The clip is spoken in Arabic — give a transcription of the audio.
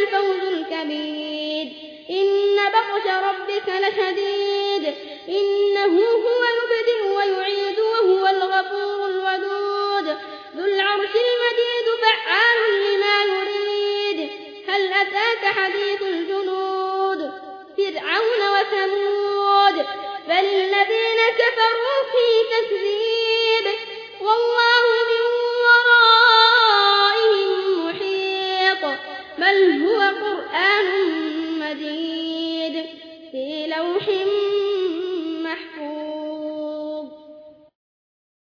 الفوز الكبير. إن بطش ربك لشديد. إنه هو يبدئ ويعيد وهو الغفور الودود. ذو العرش المجيد فعال لما يريد. هل أتاك حديث الجنود؟ فرعون وثمود. بل كفروا بل هو قرآن مجيد في لوح مجيد